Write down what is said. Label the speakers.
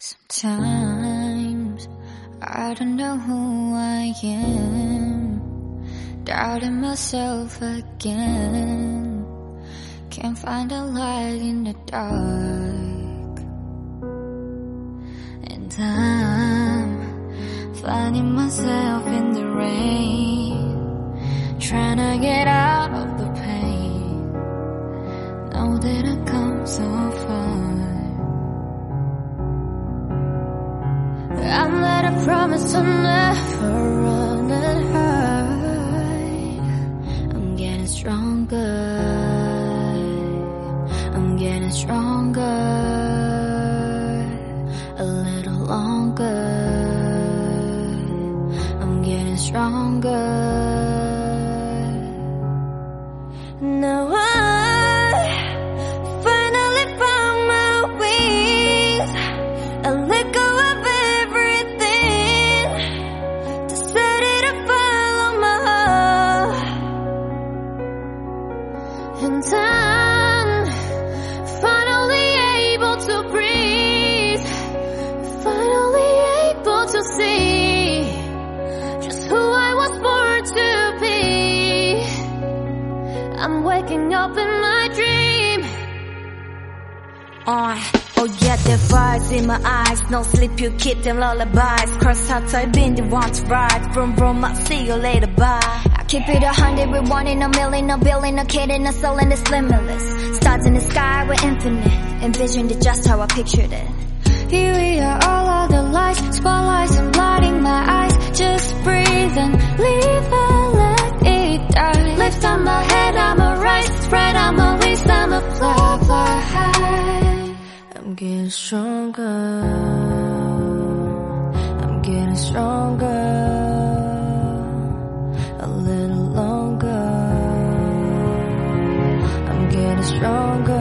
Speaker 1: Sometimes I don't know who I am. Doubting myself again. Can't find a light in the dark. And I'm finding myself in the rain. Trying to get out of the pain. Know that I I made a promise to never run and hide. I'm getting stronger. I'm getting stronger. A little longer. I'm getting stronger. Finally able to breathe. Finally able to see just who I was born to be. I'm waking up in my dream.
Speaker 2: Uh, oh yeah, the vibes in my eyes. No sleep, you keep them lullabies. Cross hearts, I've been the one to ride. Vroom vroom, I'll see you later, bye. Keep it a hundred with one in a million, a billion, a kid and a soul in this limitless. Stars in the sky, we're infinite. Envisioned it just how I pictured it.
Speaker 1: Here we are, all of the lights, spotlights are blinding my eyes. Just breathe and leave and let it die. Lift on my head, I'ma rise, spread out my wings, I'ma fly, fly high. I'm getting stronger. I'm getting stronger. Little